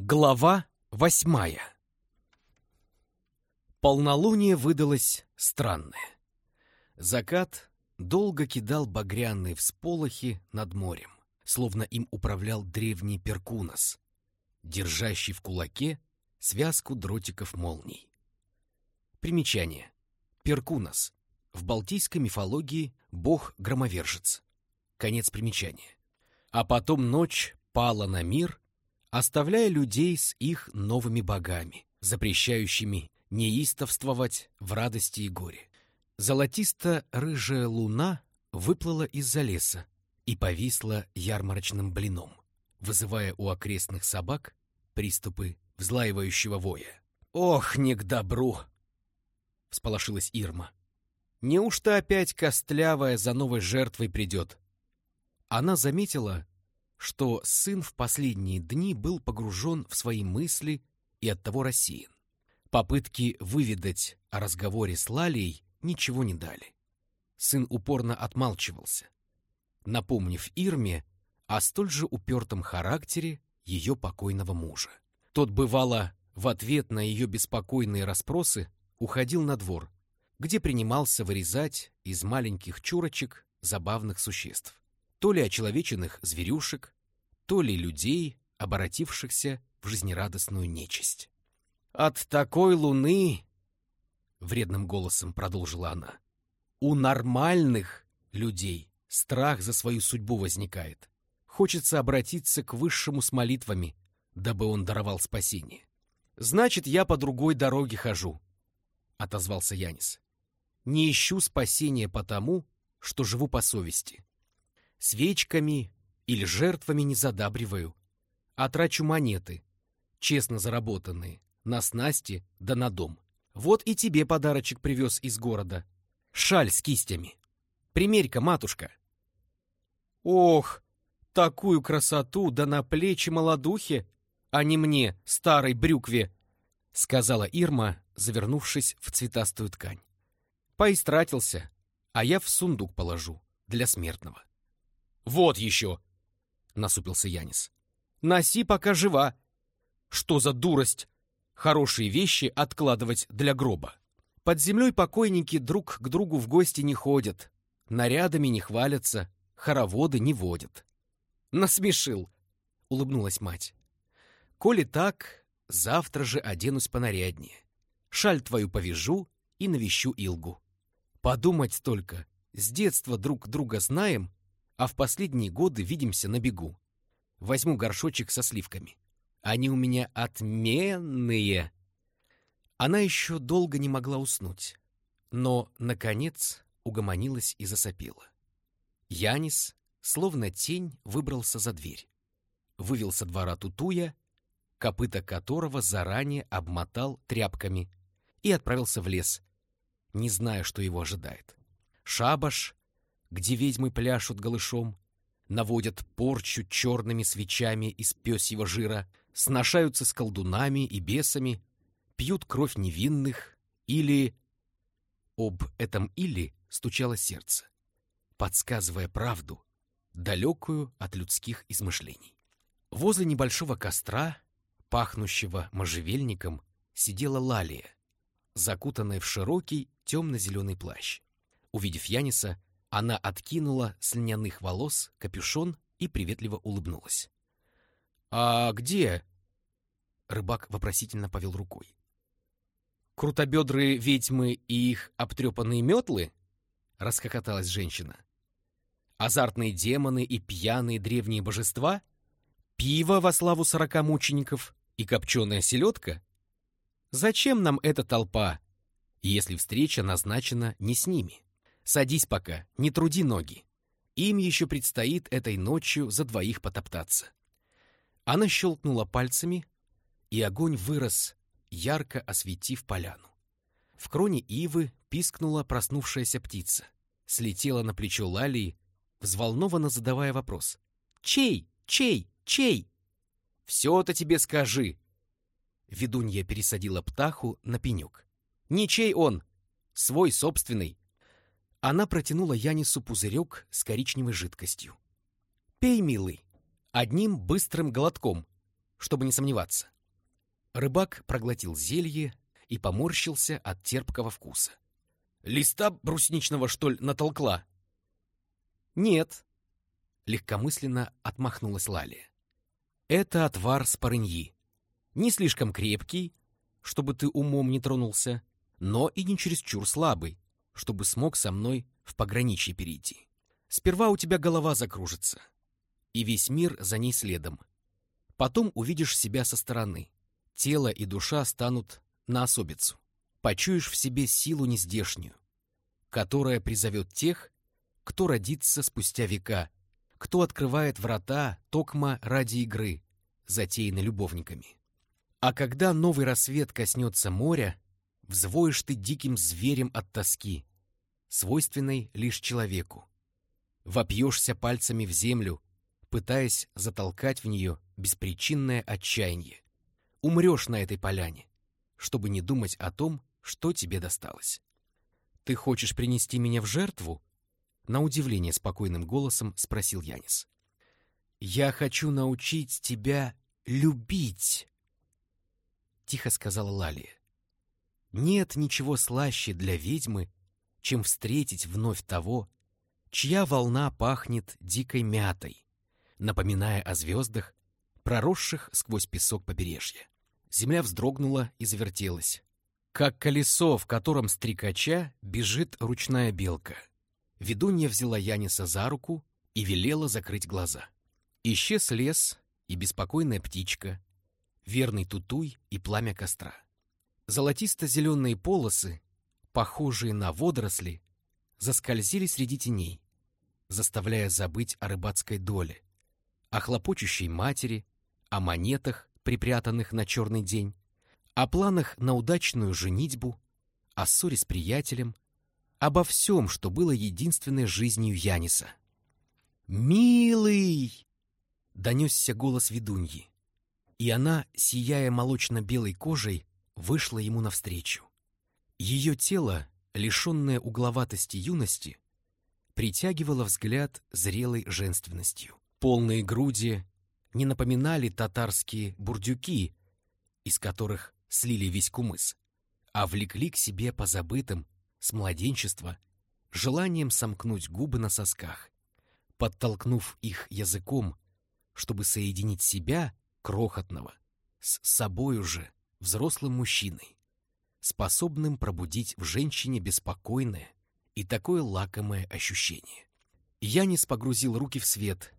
Глава восьмая Полнолуние выдалось странное. Закат долго кидал багряные всполохи над морем, словно им управлял древний Перкунос, держащий в кулаке связку дротиков молний. Примечание. Перкунос. В балтийской мифологии бог-громовержец. Конец примечания. А потом ночь пала на мир, оставляя людей с их новыми богами, запрещающими неистовствовать в радости и горе. Золотисто-рыжая луна выплыла из-за леса и повисла ярмарочным блином, вызывая у окрестных собак приступы взлаивающего воя. «Ох, не к добру!» — всполошилась Ирма. «Неужто опять костлявая за новой жертвой придет?» Она заметила, что сын в последние дни был погружен в свои мысли и оттого рассеян. Попытки выведать о разговоре с Лалией ничего не дали. Сын упорно отмалчивался, напомнив Ирме о столь же упертом характере ее покойного мужа. Тот, бывало, в ответ на ее беспокойные расспросы уходил на двор, где принимался вырезать из маленьких чурочек забавных существ то ли очеловеченных зверюшек, то ли людей, оборотившихся в жизнерадостную нечисть. «От такой луны, — вредным голосом продолжила она, — у нормальных людей страх за свою судьбу возникает. Хочется обратиться к высшему с молитвами, дабы он даровал спасение. «Значит, я по другой дороге хожу», — отозвался Янис. «Не ищу спасения потому, что живу по совести свечками или жертвами не задабриваю, а трачу монеты, честно заработанные, на снасти да на дом. Вот и тебе подарочек привез из города. Шаль с кистями. Примерь-ка, матушка. Ох, такую красоту да на плечи молодухе, а не мне, старой брюкве, сказала Ирма, завернувшись в цветастую ткань. Поистратился, а я в сундук положу для смертного. «Вот еще!» — насупился Янис. «Носи, пока жива. Что за дурость? Хорошие вещи откладывать для гроба. Под землей покойники друг к другу в гости не ходят, нарядами не хвалятся, хороводы не водят». «Насмешил!» — улыбнулась мать. «Коли так, завтра же оденусь понаряднее. Шаль твою повяжу и навещу Илгу. Подумать только, с детства друг друга знаем, а в последние годы видимся на бегу. Возьму горшочек со сливками. Они у меня отменные. Она еще долго не могла уснуть, но, наконец, угомонилась и засопела. Янис, словно тень, выбрался за дверь. Вывел со двора тутуя, копыта которого заранее обмотал тряпками, и отправился в лес, не зная, что его ожидает. Шабаш где ведьмы пляшут голышом, наводят порчу черными свечами из пёсьего жира, сношаются с колдунами и бесами, пьют кровь невинных или... Об этом «или» стучало сердце, подсказывая правду, далекую от людских измышлений. Возле небольшого костра, пахнущего можжевельником, сидела Лалия, закутанная в широкий темно-зеленый плащ. Увидев Яниса, она откинула с льняных волос капюшон и приветливо улыбнулась. «А где?» Рыбак вопросительно повел рукой. «Крутобедрые ведьмы и их обтрепанные метлы?» — расхохоталась женщина. «Азартные демоны и пьяные древние божества? Пиво во славу сорока мучеников и копченая селедка? Зачем нам эта толпа, если встреча назначена не с ними?» Садись пока, не труди ноги. Им еще предстоит этой ночью за двоих потоптаться. Она щелкнула пальцами, и огонь вырос, ярко осветив поляну. В кроне ивы пискнула проснувшаяся птица, слетела на плечо Лалии, взволнованно задавая вопрос. «Чей? Чей? Чей?» «Все-то тебе скажи!» Ведунья пересадила птаху на пенек. «Ничей он! Свой собственный, она протянула Янису пузырек с коричневой жидкостью. «Пей, милый, одним быстрым глотком. чтобы не сомневаться. Рыбак проглотил зелье и поморщился от терпкого вкуса. «Листа брусничного, что ли, натолкла?» «Нет», — легкомысленно отмахнулась Лалия. «Это отвар спарыньи. Не слишком крепкий, чтобы ты умом не тронулся, но и не чересчур слабый, чтобы смог со мной в пограничье перейти. Сперва у тебя голова закружится, и весь мир за ней следом. Потом увидишь себя со стороны. Тело и душа станут на особицу. Почуешь в себе силу нездешнюю, которая призовет тех, кто родится спустя века, кто открывает врата токма ради игры, затеянной любовниками. А когда новый рассвет коснется моря, взвоишь ты диким зверем от тоски, свойственной лишь человеку. Вопьешься пальцами в землю, пытаясь затолкать в нее беспричинное отчаяние. Умрешь на этой поляне, чтобы не думать о том, что тебе досталось. «Ты хочешь принести меня в жертву?» На удивление спокойным голосом спросил Янис. «Я хочу научить тебя любить», — тихо сказала Лалия. «Нет ничего слаще для ведьмы, чем встретить вновь того, чья волна пахнет дикой мятой, напоминая о звездах, проросших сквозь песок побережья. Земля вздрогнула и завертелась, как колесо, в котором стрекача бежит ручная белка. Ведунья взяла Яниса за руку и велела закрыть глаза. Исчез лес и беспокойная птичка, верный тутуй и пламя костра. Золотисто-зеленые полосы, похожие на водоросли, заскользили среди теней, заставляя забыть о рыбацкой доле, о хлопочущей матери, о монетах, припрятанных на черный день, о планах на удачную женитьбу, о ссоре с приятелем, обо всем, что было единственной жизнью Яниса. «Милый!» — донесся голос ведуньи, и она, сияя молочно-белой кожей, вышла ему навстречу. Ее тело, лишенное угловатости юности, притягивало взгляд зрелой женственностью. Полные груди не напоминали татарские бурдюки, из которых слили весь кумыс, а влекли к себе позабытым с младенчества желанием сомкнуть губы на сосках, подтолкнув их языком, чтобы соединить себя, крохотного, с собой уже взрослым мужчиной, способным пробудить в женщине беспокойное и такое лакомое ощущение. Янис погрузил руки в свет,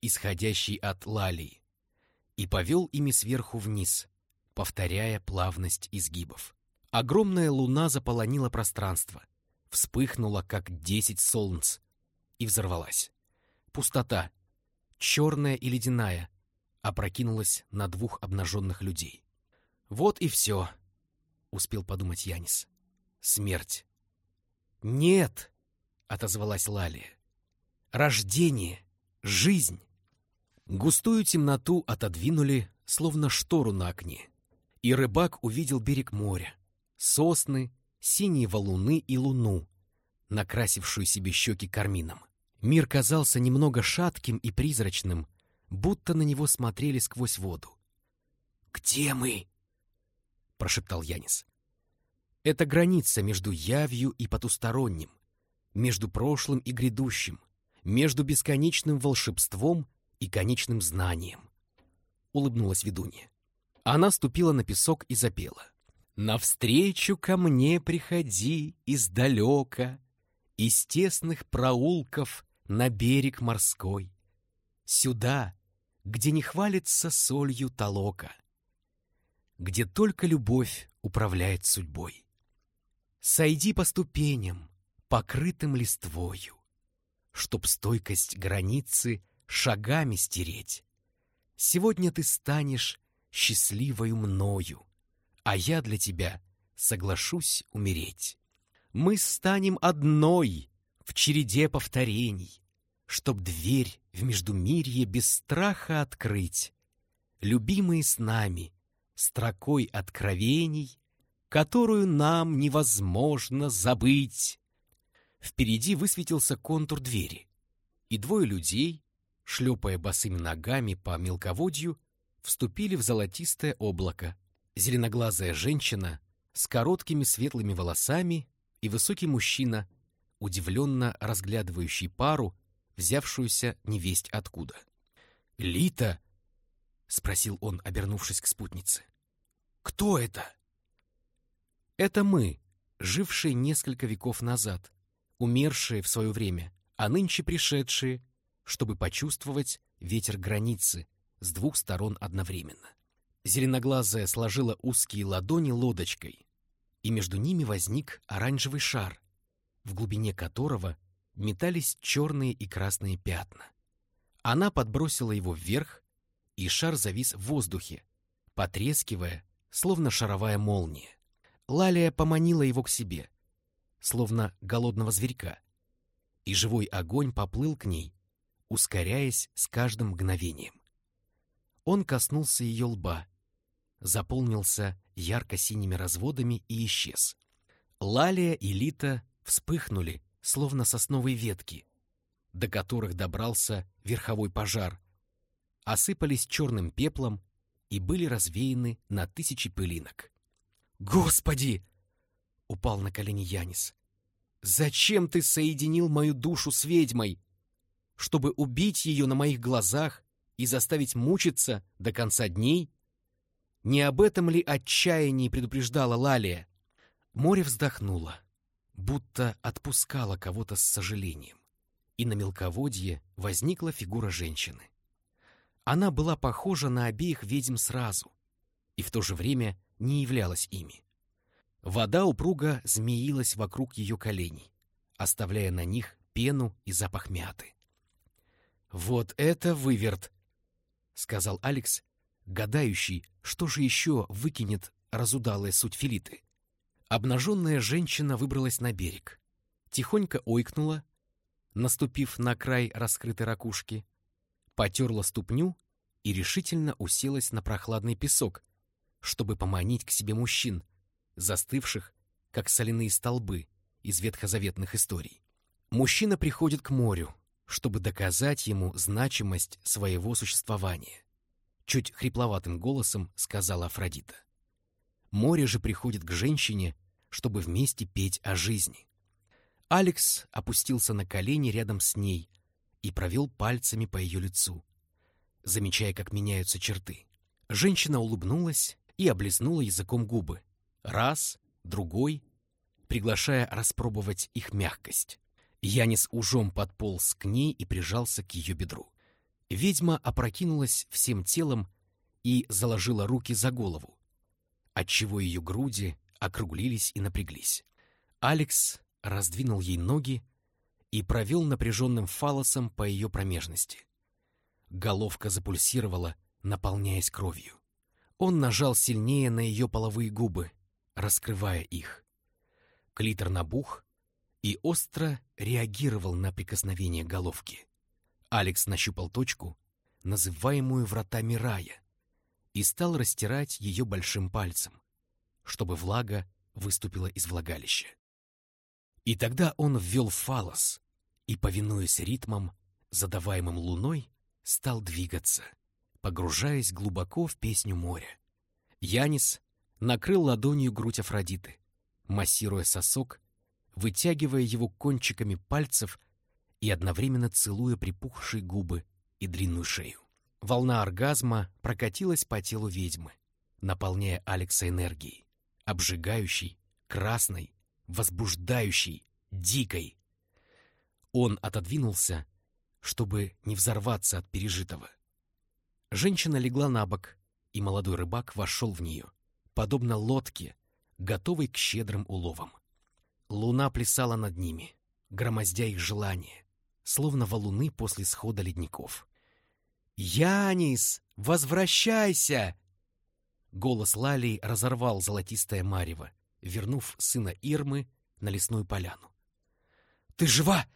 исходящий от лалии, и повел ими сверху вниз, повторяя плавность изгибов. Огромная луна заполонила пространство, вспыхнула, как десять солнц, и взорвалась. Пустота, черная и ледяная, опрокинулась на двух обнаженных людей. Вот и все, успел подумать Янис. Смерть. Нет, отозвалась Лалия. Рождение, жизнь. Густую темноту отодвинули, словно штору на окне. И рыбак увидел берег моря, сосны, синие валуны и луну, накрасившую себе щеки кармином. Мир казался немного шатким и призрачным, будто на него смотрели сквозь воду. «Где мы?» — прошептал Янис. «Это граница между явью и потусторонним, между прошлым и грядущим, между бесконечным волшебством и конечным знанием», — улыбнулась ведунья. Она ступила на песок и запела. «Навстречу ко мне приходи издалека, из тесных проулков на берег морской, сюда, где не хвалится солью толока, где только любовь управляет судьбой. Сойди по ступеням, покрытым листвою, Чтоб стойкость границы шагами стереть. Сегодня ты станешь счастливою мною, А я для тебя соглашусь умереть. Мы станем одной в череде повторений, Чтоб дверь в междумирье без страха открыть. Любимые с нами, строкой откровений, которую нам невозможно забыть. Впереди высветился контур двери, и двое людей, шлепая босыми ногами по мелководью, вступили в золотистое облако. Зеленоглазая женщина с короткими светлыми волосами и высокий мужчина, удивленно разглядывающий пару, взявшуюся невесть откуда. «Лита!» — спросил он, обернувшись к спутнице. «Кто это?» «Это мы, жившие несколько веков назад, умершие в свое время, а нынче пришедшие, чтобы почувствовать ветер границы с двух сторон одновременно. Зеленоглазая сложила узкие ладони лодочкой, и между ними возник оранжевый шар, в глубине которого метались черные и красные пятна. Она подбросила его вверх, и шар завис в воздухе, потрескивая, словно шаровая молния. Лалия поманила его к себе, словно голодного зверька, и живой огонь поплыл к ней, ускоряясь с каждым мгновением. Он коснулся ее лба, заполнился ярко-синими разводами и исчез. Лалия и Лита вспыхнули, словно сосновые ветки, до которых добрался верховой пожар, осыпались черным пеплом и были развеяны на тысячи пылинок. «Господи!» — упал на колени Янис. «Зачем ты соединил мою душу с ведьмой? Чтобы убить ее на моих глазах и заставить мучиться до конца дней? Не об этом ли отчаянии предупреждала Лалия?» Море вздохнуло, будто отпускало кого-то с сожалением, и на мелководье возникла фигура женщины. Она была похожа на обеих ведьм сразу и в то же время не являлась ими. Вода упруго змеилась вокруг ее коленей, оставляя на них пену и запах мяты. «Вот это выверт!» — сказал Алекс, гадающий, что же еще выкинет разудалая суть Филиты. Обнаженная женщина выбралась на берег, тихонько ойкнула, наступив на край раскрытой ракушки, потерла ступню и решительно уселась на прохладный песок, чтобы поманить к себе мужчин, застывших, как соляные столбы из ветхозаветных историй. Мужчина приходит к морю, чтобы доказать ему значимость своего существования. Чуть хрипловатым голосом сказала Афродита. Море же приходит к женщине, чтобы вместе петь о жизни. Алекс опустился на колени рядом с ней и провел пальцами по ее лицу, замечая, как меняются черты. Женщина улыбнулась и облизнула языком губы. Раз, другой, приглашая распробовать их мягкость. Янис ужом подполз к ней и прижался к ее бедру. Ведьма опрокинулась всем телом и заложила руки за голову, отчего ее груди округлились и напряглись. Алекс раздвинул ей ноги и провел напряженным фалосом по ее промежности. Головка запульсировала, наполняясь кровью. Он нажал сильнее на ее половые губы, раскрывая их. Клитор набух и остро реагировал на прикосновение головки. Алекс нащупал точку, называемую вратами рая, и стал растирать ее большим пальцем, чтобы влага выступила из влагалища. И тогда он ввел фалос и, повинуясь ритмам, задаваемым луной, стал двигаться, погружаясь глубоко в песню моря. Янис накрыл ладонью грудь Афродиты, массируя сосок, вытягивая его кончиками пальцев и одновременно целуя припухшие губы и длинную шею. Волна оргазма прокатилась по телу ведьмы, наполняя Алекса энергией, обжигающей, красной, возбуждающей, дикой. Он отодвинулся, чтобы не взорваться от пережитого. Женщина легла на бок, и молодой рыбак вошел в нее, подобно лодке, готовой к щедрым уловам. Луна плясала над ними, громоздя их желания, словно валуны после схода ледников. «Янис, возвращайся!» Голос Лалии разорвал золотистое марево, вернув сына Ирмы на лесную поляну. «Ты жива?»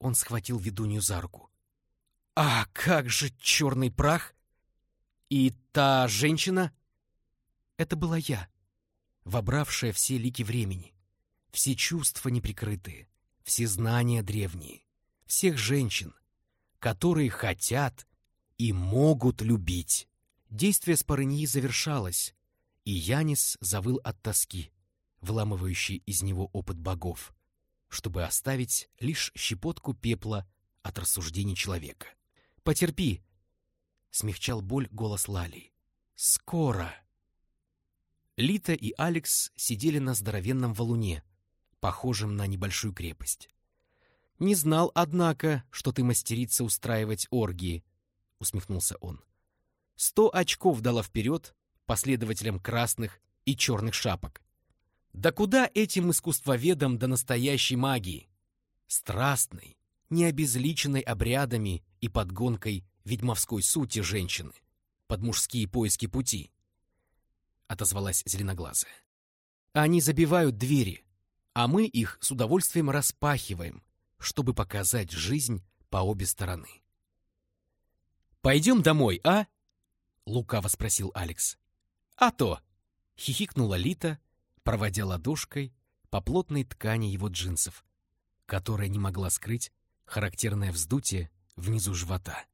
Он схватил ведунью за руку. «А как же черный прах? И та женщина?» Это была я, вобравшая все лики времени, все чувства неприкрытые, все знания древние, всех женщин, которые хотят и могут любить. Действие спарыньи завершалось, и Янис завыл от тоски, вламывающей из него опыт богов, чтобы оставить лишь щепотку пепла от рассуждений человека. «Потерпи!» — смягчал боль голос Лали. «Скоро!» Лита и Алекс сидели на здоровенном валуне, похожем на небольшую крепость. «Не знал, однако, что ты мастерица устраивать оргии», — усмехнулся он. «Сто очков дала вперед последователям красных и черных шапок. Да куда этим искусствоведам до настоящей магии? Страстной, необезличенной обрядами и подгонкой ведьмовской сути женщины под мужские поиски пути», — отозвалась зеленоглазая. «Они забивают двери, а мы их с удовольствием распахиваем, чтобы показать жизнь по обе стороны. «Пойдем домой, а?» — лукаво спросил Алекс. «А то!» — хихикнула Лита, проводя ладошкой по плотной ткани его джинсов, которая не могла скрыть характерное вздутие внизу живота.